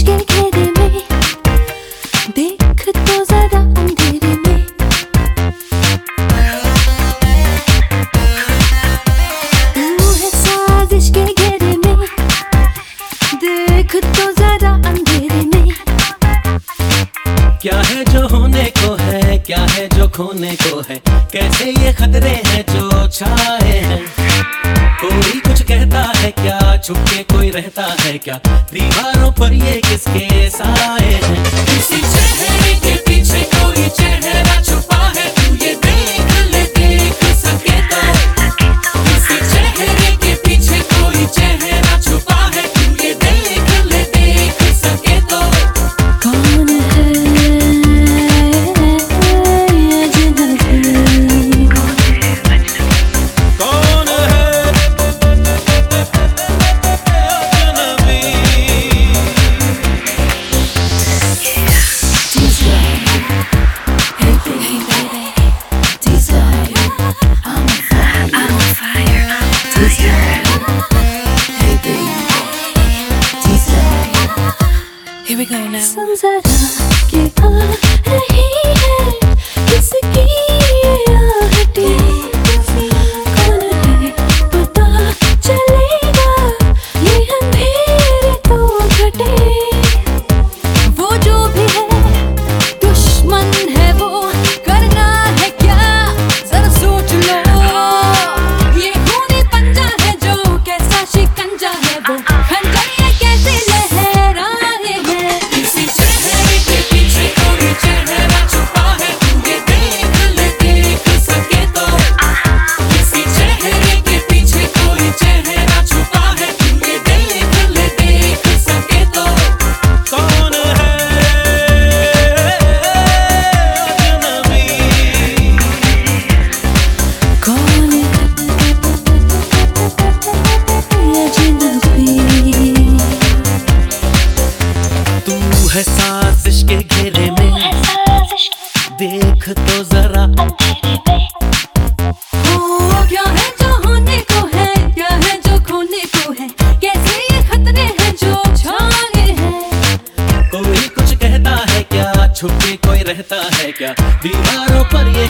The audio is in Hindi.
देख तो अंधेरे तू अंधेरे में। क्या है जो होने को है? क्या है जो खोने को है? कैसे ये खतरे हैं जो छाए हैं? कोई कुछ कहता है क्या छुपके कोई रहता है क्या? दीवारों पर ये किसके साए go now. है साजिश के घेरे में। देख तो जरा। क्या है जो होने को है? क्या है जो खोने को है? कैसे ये खतरे हैं जो हैं? कोई कुछ कहता है क्या? कोई रहता है क्या? दीवारों पर ये